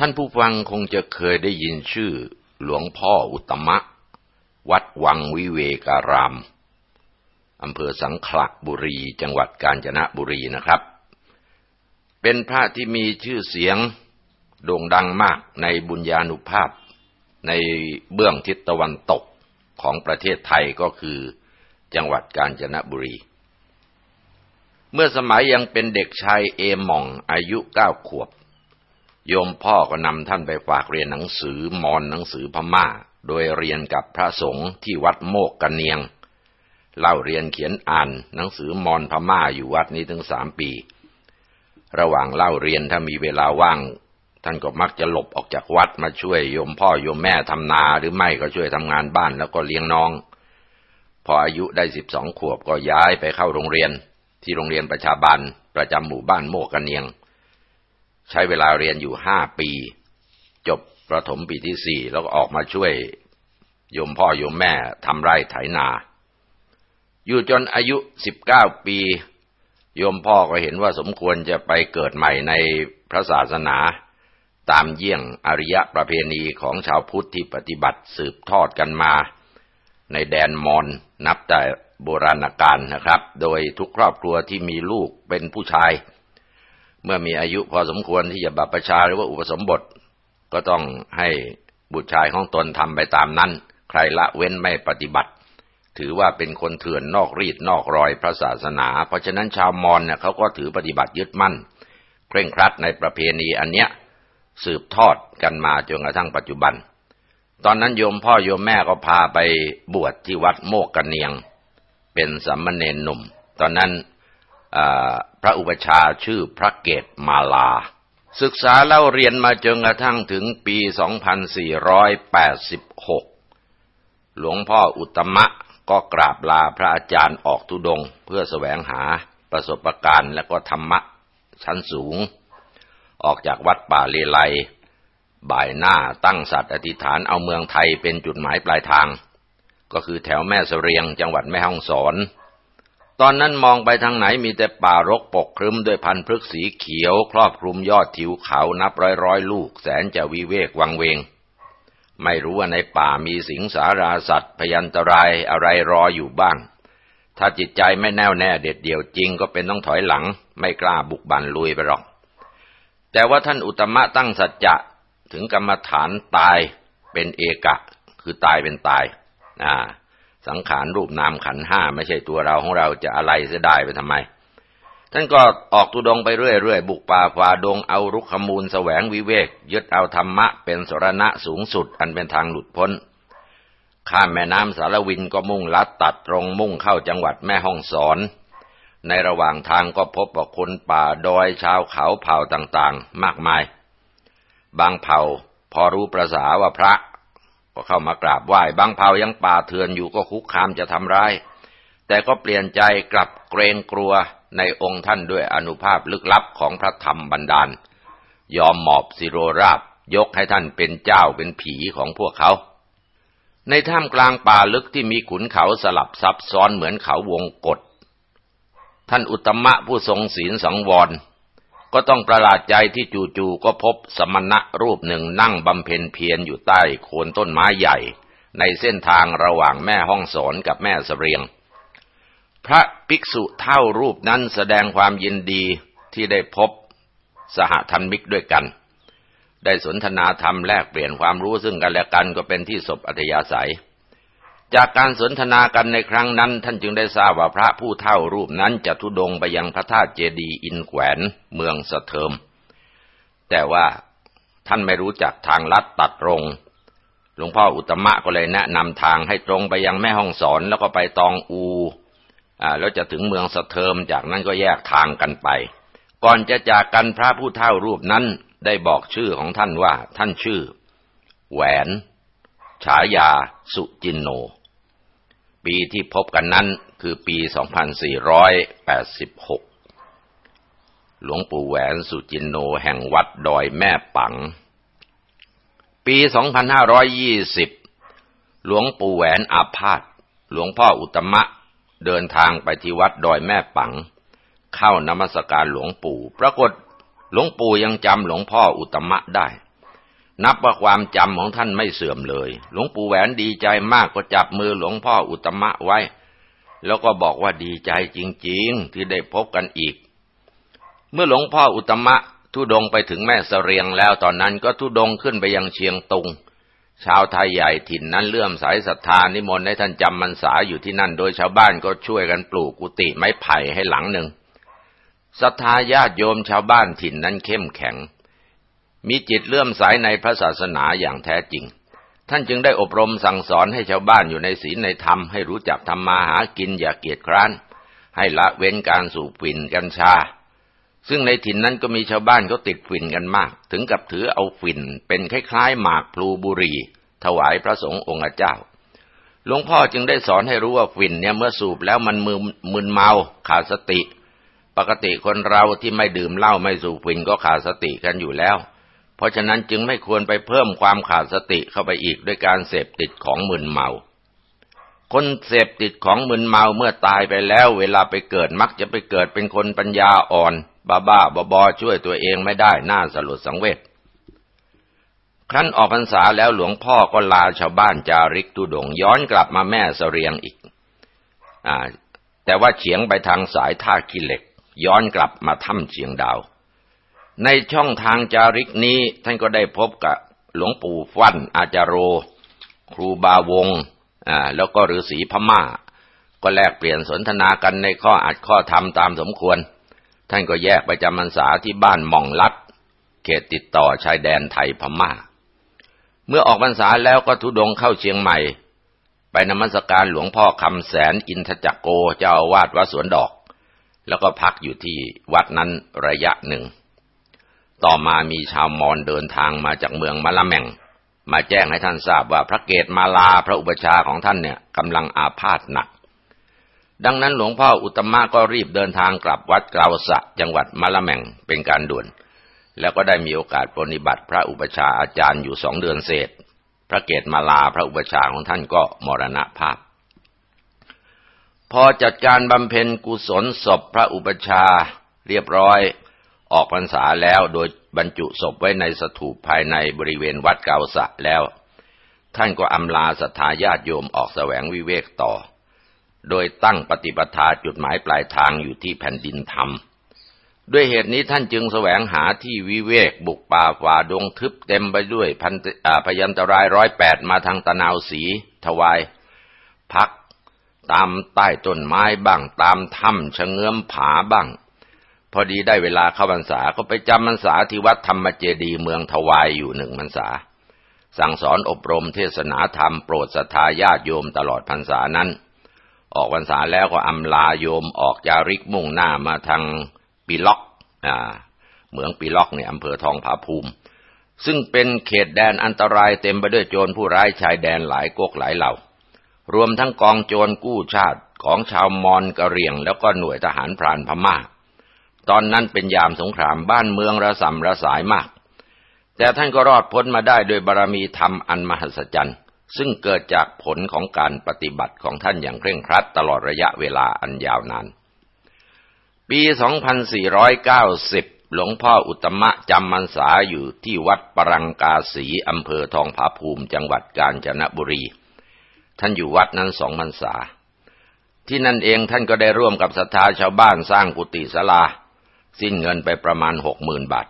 ท่านผู้ฟังคงจะเคยได้ยินชื่อหลวงพ่ออุตมะ วัดวังวิเวการามอำเภอสังขละบุรี จังหวัดกาญจนบุรีนะครับ เป็นพระที่มีชื่อเสียงโด่งดังมากในบุญญาณุภาพ ในเบื้องทิศตะวันตกของประเทศไทยก็คือจังหวัดกาญจนบุรี เมื่อสมัยยังเป็นเด็กชายเอมองอายุเก้าขวบ โยมพ่อก็นำท่านไปฝากเรียนหนังสือมอนหนังสือพม่า โดยเรียนกับพระสงฆ์ที่วัดโมกกันเนียง เล่าเรียนเขียนอ่านหนังสือมอนพม่าอยู่วัดนี้ถึงสามปี ระหว่างเล่าเรียนถ้ามีเวลาว่าง ท่านก็มักจะหลบออกจากวัดมาช่วยโยมพ่อโยมแม่ทำนาหรือไม่ก็ช่วยทำงานบ้านแล้วก็เลี้ยงน้อง พออายุได้สิบสองขวบก็ย้ายไปเข้าโรงเรียน ที่โรงเรียนประชาบันประจำหมู่บ้านโมกกันเนียง ใช้เวลาเรียนอยู่ห้าปี จบประถมปีที่สี่แล้วก็ออกมาช่วยโยมพ่อโยมแม่ทำไร่ไถนา อยู่จนอายุสิบเก้าปี โยมพ่อก็เห็นว่าสมควรจะไปเกิดใหม่ในพระศาสนา ตามเยี่ยงอริยประเพณีของชาวพุทธที่ปฏิบัติสืบทอดกันมา ในแดนมอญนับแต่โบราณกาลนะครับ โดยทุกครอบครัวที่มีลูกเป็นผู้ชาย เมื่อมีอายุพอสมควรที่จะบัพชาหรือว่าอุปสมบท ก็ต้องให้บุตรชายของตนทำไปตามนั้น ใครละเว้นไม่ปฏิบัติ ถือว่าเป็นคนเถื่อนนอกรีดนอกรอยพระศาสนา เพราะฉะนั้นชาวมอญเนี่ยเขาก็ถือปฏิบัติยึดมั่น เคร่งครัดในประเพณีอันเนี้ยสืบทอดกันมาจนกระทั่งปัจจุบัน ตอนนั้นโยมพ่อโยมแม่ก็พาไปบวชที่วัดโมกกันเนียง เป็นสัมมเนนหนุ่ม ตอนนั้น พระอุปชาชื่อพระเกตมาลา ศึกษาเล่าเรียนมาจนกระทั่งถึงปี 2486 หลวงพ่ออุตมะก็กราบลาพระอาจารย์ออกทุดง เพื่อแสวงหาประสบการณ์และก็ธรรมะชั้นสูง ออกจากวัดป่าเลไลบ่ายหน้าตั้งสัตว์อธิษฐานเอาเมืองไทยเป็นจุดหมายปลายทาง ก็คือแถวแม่เสรียงจังหวัดแม่ฮ่องสอน ตอนนั้นมองไปทางไหนมีแต่ป่ารกปกครึ้มด้วยพันธุ์พฤกษ์สีเขียว ครอบคลุมยอดทิวเขานับร้อยร้อยลูก แสนจะวิเวกวังเวง ไม่รู้ว่าในป่ามีสิงสาราสัตว์ พยันตรายอะไรรออยู่บ้าง ถ้าจิตใจไม่แน่วแน่เด็ดเดี่ยวจริงก็เป็นต้องถอยหลัง ไม่กล้าบุกบันลุยไปหรอก แต่ว่าท่านอุตมะตั้งสัจจะถึงกรรมฐานตายเป็นเอกะ คือตายเป็นตาย อ่า สังขารรูปนามขันห้าไม่ใช่ตัวเราของเราจะอะไรเสียได้ไปทำไม ท่านก็ออกตุดงไปเรื่อยๆ บุกป่าฝ่าดงเอารุกขมูลแสวงวิเวก ยึดเอาธรรมะเป็นสรณะสูงสุดอันเป็นทางหลุดพ้น ข้ามแม่น้ำสารวินก็มุ่งลัดตัดตรงมุ่งเข้าจังหวัดแม่ฮ่องสอน ในระหว่างทางก็พบว่าคนป่าดอยชาวเขาเผ่าต่างๆ มากมาย บางเผ่าพอรู้ประษาว่าพระ ก็เข้ามากราบไหว้บางเผายังป่าเถื่อนอยู่ก็คุกคามจะทำร้าย แต่ก็เปลี่ยนใจกลับเกรงกลัวในองค์ท่านด้วยอนุภาพลึกลับของพระธรรมบันดาล ยอมหมอบสิโรราบ ยกให้ท่านเป็นเจ้าเป็นผีของพวกเขา ในถ้ำกลางป่าลึกที่มีขุนเขาสลับซับซ้อนเหมือนเขาวงกฏท่านอุตมะผู้ทรงศีลสังวร ก็ต้องประหลาดใจที่จู่ๆก็พบสมณะรูปหนึ่งนั่งบำเพ็ญเพียรอยู่ใต้โคนต้นไม้ใหญ่ ในเส้นทางระหว่างแม่ห้องสอนกับแม่สเสรียง พระภิกษุเท่ารูปนั้นแสดงความยินดีที่ได้พบสหธรรมิกด้วยกัน ได้สนทนาธรรมแลกเปลี่ยนความรู้ซึ่งกันและกันก็เป็นที่ศพอัธยาศัย จากการสนทนากันในครั้งนั้น ท่านจึงได้ทราบว่าพระผู้เท่ารูปนั้นจะทุดงไปยังพระธาตุเจดีย์อินแขวนเมืองสะเทิม แต่ว่าท่านไม่รู้จักทางลัดตัดตรงหลวงพ่ออุตมะก็เลยแนะนำทางให้ตรงไปยังแม่ห้องสอนแล้วก็ไปตองอูอ่าแล้วจะถึงเมืองสะเทิมจากนั้นก็แยกทางกันไป ก่อนจะจากกันพระผู้เท่ารูปนั้นได้บอกชื่อของท่านว่าท่านชื่อ แหวน ฉายาสุจินโน ปีที่พบกันนั้นคือปี 2486 หลวงปู่แหวนสุจินโนแห่งวัดดอยแม่ปัง ปี 2520 หลวงปู่แหวนอาพาธหลวงพ่ออุตมะเดินทางไปที่วัดดอยแม่ปัง เข้านมัสการหลวงปู่ ปรากฏหลวงปู่ยังจำหลวงพ่ออุตมะได้ นับว่าความจำของท่านไม่เสื่อมเลย หลวงปู่แหวนดีใจมากก็จับมือหลวงพ่ออุตมะไว้ แล้วก็บอกว่าดีใจจริงๆ ที่ได้พบกันอีก เมื่อหลวงพ่ออุตมะทุดงไปถึงแม่เสรียงแล้วตอนนั้นก็ทุดงขึ้นไปยังเชียงตุง ชาวไทยใหญ่ถิ่นนั้นเลื่อมสายศรัทธานิมนต์ให้ท่านจำมันษาอยู่ที่นั่นโดยชาวบ้านก็ช่วยกันปลูกกุฏิไม้ไผ่ให้หลังหนึ่งศรัทธาญาติโยมชาวบ้านถิ่นนั้นเข้มแข็ง มีจิตเลื่อมใสในพระศาสนาอย่างแท้จริง ท่านจึงได้อบรมสั่งสอนให้ชาวบ้านอยู่ในศีลในธรรมให้รู้จักทำมาหากินอย่าเกียจคร้าน ให้ละเว้นการสูบฝิ่นกัญชา ซึ่งในถิ่นนั้นก็มีชาวบ้านเขาติดฝิ่นกันมาก ถึงกับถือเอาฝิ่นเป็นคล้ายๆ หมากพลูบุรี ถวายพระสงฆ์องค์เจ้าหลวงพ่อจึงได้สอนให้รู้ว่าฝิ่นเนี่ยเมื่อสูบแล้วมันมือมึนเมาขาดสติ ปกติคนเราที่ไม่ดื่มเหล้าไม่สูบฝิ่นก็ขาดสติกันอยู่แล้ว เพราะฉะนั้นจึงไม่ควรไปเพิ่มความขาดสติเข้าไปอีกด้วยการเสพติดของมึนเมา คนเสพติดของมึนเมาเมื่อตายไปแล้ว เวลาไปเกิดมักจะไปเกิดเป็นคนปัญญาอ่อน บ้าบ้าบอช่วยตัวเองไม่ได้น่าสลดสังเวชครั้นออกพรรษาแล้วหลวงพ่อก็ลาชาวบ้านจาริกตุดงย้อนกลับมาแม่เสรียงอีกอแต่ว่าเฉียงไปทางสายท่ากิเหล็ก ย้อนกลับมาถ้ำเชียงดาว ในช่องทางจาริกนี้ท่านก็ได้พบกับหลวงปู่ฟั่นอาจารโร ครูบาวงอ่าแล้วก็ฤาษีพม่า ก็แลกเปลี่ยนสนทนากันในข้ออัดข้อธรรมตามสมควร ท่านก็แยกไปจำพรรษาที่บ้านหม่องลัด เขตติดต่อชายแดนไทยพม่า เมื่อออกพรรษาแล้วก็ทุดงเข้าเชียงใหม่ ไปนมัสการหลวงพ่อคำแสนอินทจักโกเจ้าอาวาสวัดสวนดอก แล้วก็พักอยู่ที่วัดนั้นระยะหนึ่ง ต่อมามีชาวมอญเดินทางมาจากเมืองมะละแมงมาแจ้งให้ท่านทราบว่าพระเกศมาลาพระอุปชาของท่านเนี่ยกำลังอาพาธหนัก ดังนั้นหลวงพ่ออุตมะก็รีบเดินทางกลับวัดกราวสะจังหวัดมะละแมงเป็นการด่วน แล้วก็ได้มีโอกาสปฏิบัติพระอุปชาอาจารย์อยู่สองเดือนเศษ พระเกศมาลาพระอุปชาของท่านก็มรณภาพ พอจัดการบำเพ็ญกุศลศพพระอุปชาเรียบร้อย ออกพรรษาแล้วโดยบรรจุศพไว้ในสถูปภายในบริเวณวัดเกาสะแล้ว ท่านก็อำลาศรัทธาญาติโยมออกแสวงวิเวกต่อ โดยตั้งปฏิปทาจุดหมายปลายทางอยู่ที่แผ่นดินธรรม ด้วยเหตุนี้ท่านจึงแสวงหาที่วิเวกบุกป่าฝ่าดงทึบเต็มไปด้วยพันพยันตรายร้อยแปดมาทางตะนาวสีถวาย พักตามใต้ต้นไม้บ้างตามถ้ำชะเงื้อมผาบ้าง พอดีได้เวลาเข้าพรรษาก็ไปจำพรรษาที่วัดธรรมเจดีเมืองทวายอยู่หนึ่งพรรษา สั่งสอนอบรมเทศนาธรรมโปรดศรัทธาญาติโยมตลอดพรรษานั้น ออกพรรษาแล้วก็อำลาโยมออกจาริกมุ่งหน้ามาทางปีล็อกอ่าเมืองปีล็อกเนี่ยอำเภอทองผาภูมิ ซึ่งเป็นเขตแดนอันตรายเต็มไปด้วยโจรผู้ร้ายชายแดนหลายก๊กหลายเหล่า รวมทั้งกองโจรกู้ชาติของชาวมอญกะเหรี่ยง แล้วก็หน่วยทหารพรานพม่า ตอนนั้นเป็นยามสงครามบ้านเมืองระสำระสายมาก แต่ท่านก็รอดพ้นมาได้โดยบารมีธรรมอันมหัศจรรย์ ซึ่งเกิดจากผลของการปฏิบัติของท่านอย่างเคร่งครัดตลอดระยะเวลาอันยาวนาน ปี 2490 หลวงพ่ออุตมะจำมันษาอยู่ที่วัดปรังกาสีอำเภอทองผาภูมิจังหวัดกาญจนบุรี ท่านอยู่วัดนั้นสองพรรษา ที่นั่นเองท่านก็ได้ร่วมกับศรัทธาชาวบ้านสร้างกุฏิศาลา สิ้นเงินไปประมาณหกหมื่นบาท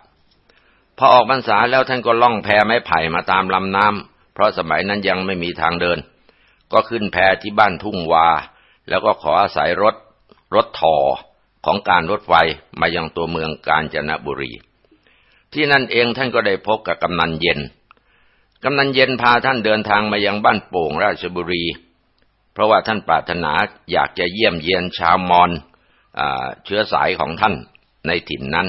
พอออกพรรษาแล้วท่านก็ล่องแพไม้ไผ่มาตามลำน้ำเพราะสมัยนั้นยังไม่มีทางเดิน ก็ขึ้นแพที่บ้านทุ่งวา แล้วก็ขออาศัยรถรถถอของการรถไฟมายังตัวเมืองกาญจนบุรี ที่นั่นเองท่านก็ได้พบกับกำนันเย็น กำนันเย็นพาท่านเดินทางมายังบ้านโป่งราชบุรี เพราะว่าท่านปรารถนาอยากจะเยี่ยมเยียนชาวมอญเชื้อสายของท่าน ในถิ่นนั้น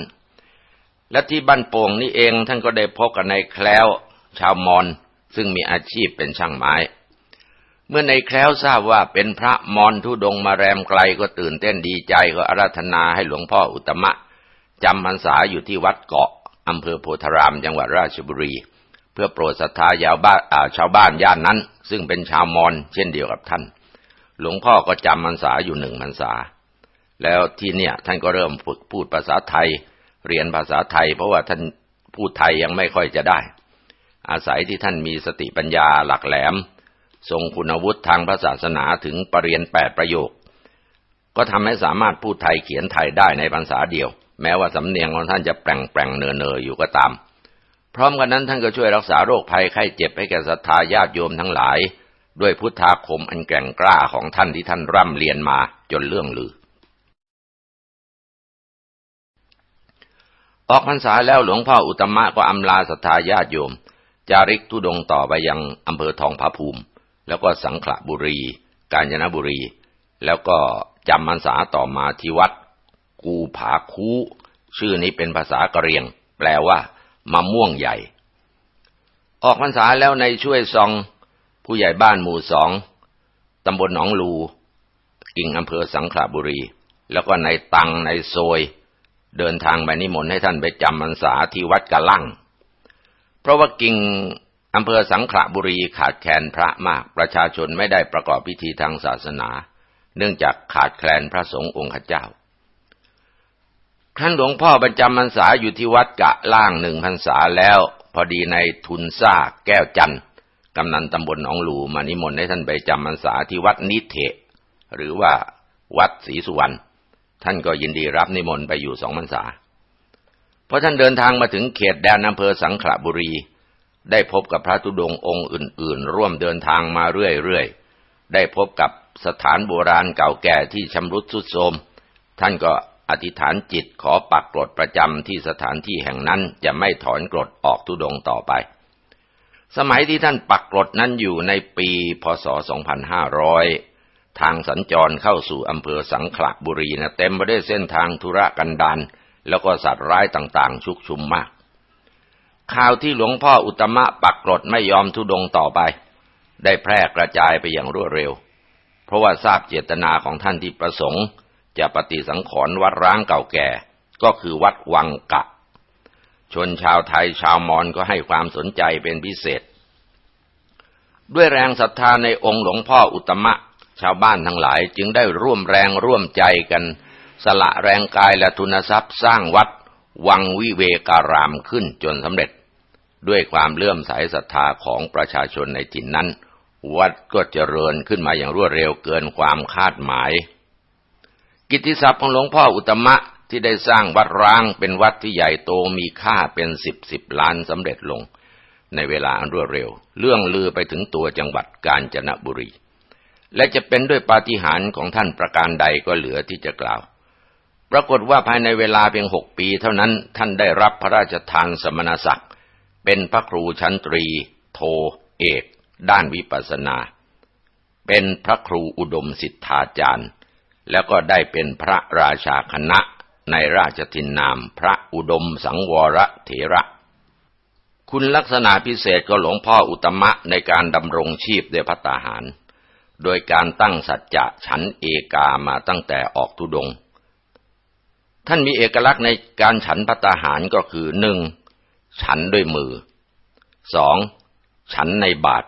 และที่บ้านโป่งนี่เองท่านก็ได้พบกับนายแคล้ว ชาวมอญซึ่งมีอาชีพเป็นช่างไม้ เมื่อในแคล้วทราบว่าเป็นพระมอญทุดงมาแรมไกลก็ตื่นเต้นดีใจก็อาราธนาให้หลวงพ่ออุตมะจำพรรษาอยู่ที่วัดเกาะอำเภอโพธารามจังหวัดราชบุรี เพื่อโปรดศรัทธายาวบ้านชาวบ้านย่านนั้น ซึ่งเป็นชาวมอญเช่นเดียวกับท่าน หลวงพ่อก็จำพรรษาอยู่หนึ่งพรรษา แล้วที่เนี่ย ท่านก็เริ่มฝึกพูดภาษาไทย เรียนภาษาไทย เพราะว่าท่านพูดไทยยังไม่ค่อยจะได้ อาศัยที่ท่านมีสติปัญญาหลักแหลม ทรงคุณวุฒิทางพระศาสนาถึงปรริญญาแปดประโยค ก็ทำให้สามารถพูดไทยเขียนไทยได้ในภาษาเดียว แม้ว่าสำเนียงของท่านจะแปลงแปลงเนอเนออยู่ก็ตาม พร้อมกันนั้นท่านก็ช่วยรักษาโรคภัยไข้เจ็บให้แก่ศรัทธาญาติโยมทั้งหลาย ด้วยพุทธาคมอันแกร่งกล้าของท่านที่ท่านร่ำเรียนมาจนเลื่องลือ ออกพรรษาแล้วหลวงพ่ออุตมะก็อำลาศรัทธาญาติโยม จาริกทุดงต่อไปยังอำเภอทองผาภูมิ แล้วก็สังขละบุรี กาญจนบุรี แล้วก็จำพรรษาต่อมาที่วัด กูผาคู ชื่อนี้เป็นภาษากะเรียง แปลว่ามะม่วงใหญ่ ออกพรรษาแล้วในช่วยซอง ผู้ใหญ่บ้านหมู่สองตำบลหนองลู กิ่งอำเภอสังขละบุรี แล้วก็ในตังในโซย เดินทางไปนิมนต์ให้ท่านไปจำพรรษาที่วัดกะลั่ง เพราะว่ากิ่งอำเภอสังขละบุรีขาดแคลนพระมาก ประชาชนไม่ได้ประกอบพิธีทางศาสนา เนื่องจากขาดแคลนพระสงฆ์องค์เจ้าท่านหลวงพ่อบรรจำพรรษาอยู่ที่วัดกะล่างหนึ่งพรรษาแล้ว พอดีในทุนซ่าแก้วจันทร์กำนันตำบลหนองหลูมานิมนต์ให้ท่านไปจำพรรษาที่วัดนิเทหรือว่าวัดศรีสุวรรณ ท่านก็ยินดีรับนิมนต์ไปอยู่สองพรรษาพอท่านเดินทางมาถึงเขตแดนอำเภอสังขละบุรี ได้พบกับพระธุดงค์องค์อื่น ๆ ร่วมเดินทางมาเรื่อย ๆ ได้พบกับสถานโบราณเก่าแก่ที่ชำรุดทรุดโทรม ท่านก็อธิษฐานจิตขอปักกรดประจำที่สถานที่แห่งนั้นจะไม่ถอนกรดออกทุดงต่อไป สมัยที่ท่านปักกรดนั้นอยู่ในปี พศ 2500 ทางสัญจรเข้าสู่อำเภอสังขละบุรีนะเต็มไปด้วยเส้นทางธุระกันดารแล้วก็สัตว์ร้ายต่างๆ ชุกชุมมาก ข่าวที่หลวงพ่ออุตมะปักกรดไม่ยอมทุดงต่อไป ได้แพร่กระจายไปอย่างรวดเร็ว เพราะว่าทราบเจตนาของท่านที่ประสงค์ จะปฏิสังขรณ์วัดร้างเก่าแก่ ก็คือวัดวังกะ ชนชาวไทยชาวมอญก็ให้ความสนใจเป็นพิเศษ ด้วยแรงศรัทธาในองค์หลวงพ่ออุตมะ ชาวบ้านทั้งหลายจึงได้ร่วมแรงร่วมใจกัน สละแรงกายและทุนทรัพย์สร้างวัดวังวิเวการามขึ้นจนสำเร็จ ด้วยความเลื่อมใสศรัทธาของประชาชนในถิ่นนั้น วัดก็เจริญขึ้นมาอย่างรวดเร็วเกินความคาดหมาย กิตติศัพท์ของหลวงพ่ออุตมะที่ได้สร้างวัดร้างเป็นวัดที่ใหญ่โตมีค่าเป็นสิบสิบล้านสำเร็จลง ในเวลาอันรวดเร็ว เรื่องลือไปถึงตัวจังหวัดกาญจนบุรี และจะเป็นด้วยปาฏิหาริย์ของท่านประการใดก็เหลือที่จะกล่าว ปรากฏว่าภายในเวลาเพียงหกปีเท่านั้นท่านได้รับพระราชทานสมณศักดิ์ เป็นพระครูชั้นตรี โท เอก ด้านวิปัสนา เป็นพระครูอุดมสิทธาจารย์ แล้วก็ได้เป็นพระราชาคณะในราชทินนามพระอุดมสังวรเถระ คุณลักษณะพิเศษก็หลวงพ่ออุตมะในการดำรงชีพด้วยพัตาหาร โดยการตั้งสัจจะฉันเอกามาตั้งแต่ออกทุดง ท่านมีเอกลักษณ์ในการฉันพัตาหารก็คือหนึ่งฉันด้วยมือสองฉันในบาท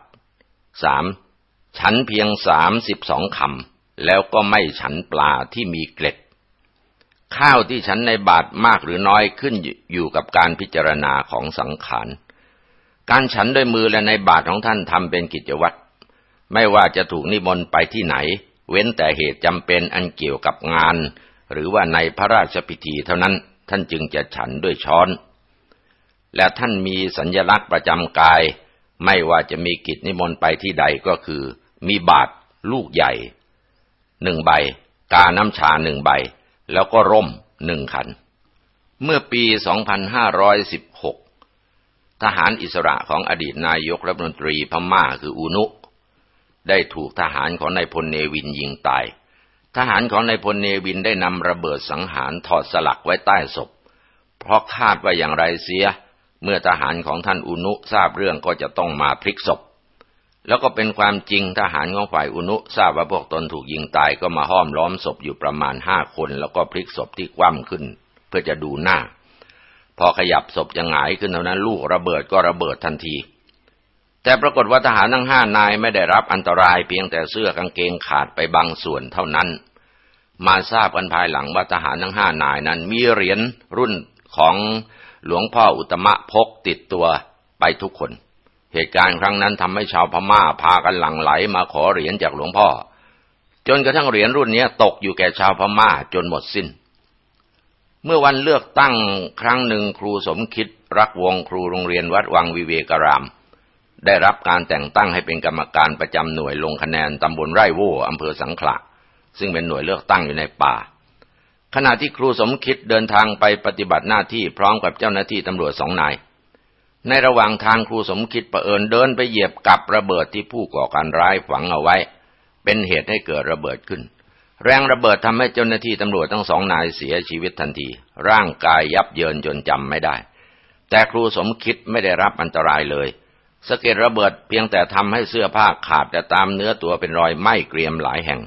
สามฉันเพียงสามสิบสองคำแล้วก็ไม่ฉันปลาที่มีเกล็ด ข้าวที่ฉันในบาทมากหรือน้อยขึ้นอยู่กับการพิจารณาของสังขาร การฉันด้วยมือและในบาทของท่านทำเป็นกิจวัตร ไม่ว่าจะถูกนิมนต์ไปที่ไหน เว้นแต่เหตุจำเป็นอันเกี่ยวกับงาน หรือว่าในพระราชพิธีเท่านั้นท่านจึงจะฉันด้วยช้อน และท่านมีสัญญลักษณ์ประจำกาย ไม่ว่าจะมีกิจนิมนต์ไปที่ใดก็คือ มีบาทลูกใหญ่หนึ่งใบ กาน้ำชาหนึ่งใบ แล้วก็ร่มหนึ่งขัน เมื่อปี 2516 ทหารอิสระของอดีตนายกรัฐมนตรีพม่าคืออุนุ ได้ถูกทหารของนายพลเนวินยิงตาย ทหารของนายพลเนวินได้นำระเบิดสังหารถอดสลักไว้ใต้ศพ เพราะคาดว่าอย่างไรเสีย เมื่อทหารของท่านอุนุทราบเรื่องก็จะต้องมาพลิกศพ แล้วก็เป็นความจริงทหารของฝ่ายอุนุทราบว่าพวกตนถูกยิงตายก็มาห้อมล้อมศพอยู่ประมาณห้าคน แล้วก็พลิกศพที่คว่ำขึ้น เพื่อจะดูหน้า พอขยับศพจะหงายขึ้นเท่านั้นลูกระเบิดก็ระเบิดทันที แต่ปรากฏว่าทหารทั้งห้านายไม่ได้รับอันตรายเพียงแต่เสื้อกางเกงขาดไปบางส่วนเท่านั้น มาทราบกันภายหลังว่าทหารทั้งห้านายนั้นมีเหรียญรุ่นของหลวงพ่ออุตมะพกติดตัวไปทุกคน เหตุการณ์ครั้งนั้นทำให้ชาวพม่าพากันหลั่งไหลมาขอเหรียญจากหลวงพ่อ จนกระทั่งเหรียญรุ่นนี้ตกอยู่แก่ชาวพม่าจนหมดสิน้น เมื่อวันเลือกตั้งครั้งหนึ่งครูสมคิดรักวงครูโรงเรียนวัดวังวิเวการาม ได้รับการแต่งตั้งให้เป็นกรรมการประจำหน่วยลงคะแนนตำบลไร่โว่อำเภอสังขละซึ่งเป็นหน่วยเลือกตั้งอยู่ในป่า ขณะที่ครูสมคิดเดินทางไปปฏิบัติหน้าที่พร้อมกับเจ้าหน้าที่ตำรวจสองนาย ในระหว่างทางครูสมคิดประเอิญเดินไปเหยียบกับระเบิดที่ผู้ก่อการร้ายฝังเอาไว้ เป็นเหตุให้เกิดระเบิดขึ้น แรงระเบิดทำให้เจ้าหน้าที่ตำรวจทั้งสองนายเสียชีวิตทันที ร่างกายยับเยินจนจำไม่ได้ แต่ครูสมคิดไม่ได้รับอันตรายเลย สะเก็ดระเบิดเพียงแต่ทำให้เสื้อผ้าขาดแต่ตามเนื้อตัวเป็นรอยไหม้เกรียมหลายแห่ง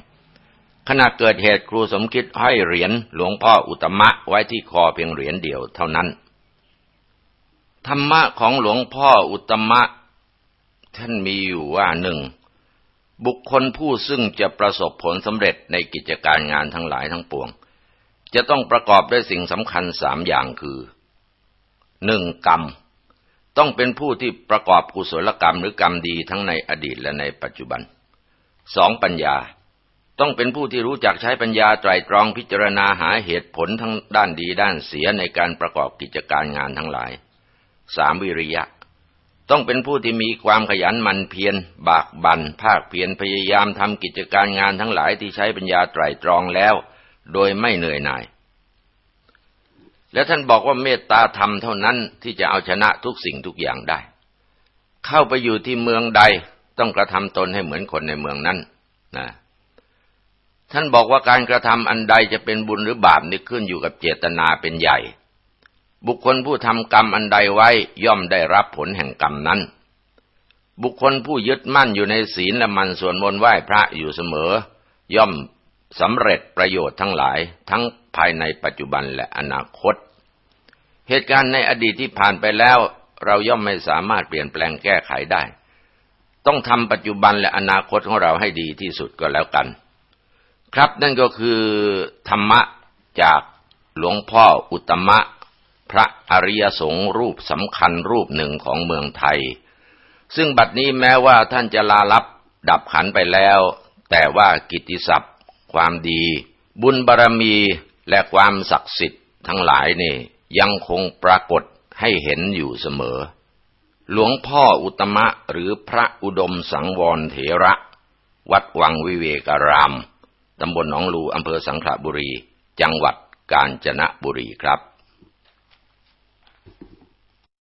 ขณะเกิดเหตุครูสมคิดห้อยเหรียญหลวงพ่ออุตมะไว้ที่คอเพียงเหรียญเดียวเท่านั้น ธรรมะของหลวงพ่ออุตมะ ท่านมีอยู่ว่าหนึ่งบุคคลผู้ซึ่งจะประสบผลสำเร็จในกิจการงานทั้งหลายทั้งปวง จะต้องประกอบด้วยสิ่งสำคัญสามอย่างคือหนึ่งกรรม ต้องเป็นผู้ที่ประกอบกุศลกรรมหรือกรรมดีทั้งในอดีตและในปัจจุบันสองปัญญา ต้องเป็นผู้ที่รู้จักใช้ปัญญาไตรตรองพิจารณาหาเหตุผลทั้งด้านดีด้านเสียในการประกอบกิจการงานทั้งหลายสามวิริยะ ต้องเป็นผู้ที่มีความขยันหมั่นเพียรบากบัน่นภาคเพียรพยายามทำกิจการงานทั้งหลายที่ใช้ปัญญาไตรตรองแล้ว โดยไม่เหนื่อยหน่าย และท่านบอกว่าเมตตาธรรมเท่านั้นที่จะเอาชนะทุกสิ่งทุกอย่างได้ เข้าไปอยู่ที่เมืองใดต้องกระทำตนให้เหมือนคนในเมืองนั้นนะท่านบอกว่าการกระทำอันใดจะเป็นบุญหรือบาปนี่ขึ้นอยู่กับเจตนาเป็นใหญ่ บุคคลผู้ทำกรรมอันใดไว้ย่อมได้รับผลแห่งกรรมนั้น บุคคลผู้ยึดมั่นอยู่ในศีลและมันส่วนมนต์ไหว้พระอยู่เสมอ ย่อมสำเร็จประโยชน์ทั้งหลายทั้งภายในปัจจุบันและอนาคต เหตุการณ์ในอดีตที่ผ่านไปแล้ว เราย่อมไม่สามารถเปลี่ยนแปลงแก้ไขได้ ต้องทำปัจจุบันและอนาคตของเราให้ดีที่สุดก็แล้วกัน ครับนั่นก็คือธรรมะจากหลวงพ่ออุตมะ พระอริยสงฆ์รูปสำคัญรูปหนึ่งของเมืองไทย ซึ่งบัดนี้แม้ว่าท่านจะลาลับดับขันไปแล้ว แต่ว่ากิตติศัพท์ ความดี บุญบารรมีและความศักดิ์สิทธิ์ทั้งหลายนี่ ยังคงปรากฏให้เห็นอยู่เสมอ หลวงพ่ออุตมะหรือพระอุดมสังวรเถระ วัดวังวิเวการาม ตำบลหนองลูอำเภอสังขละบุรี จังหวัดกาญจนบุรีครับ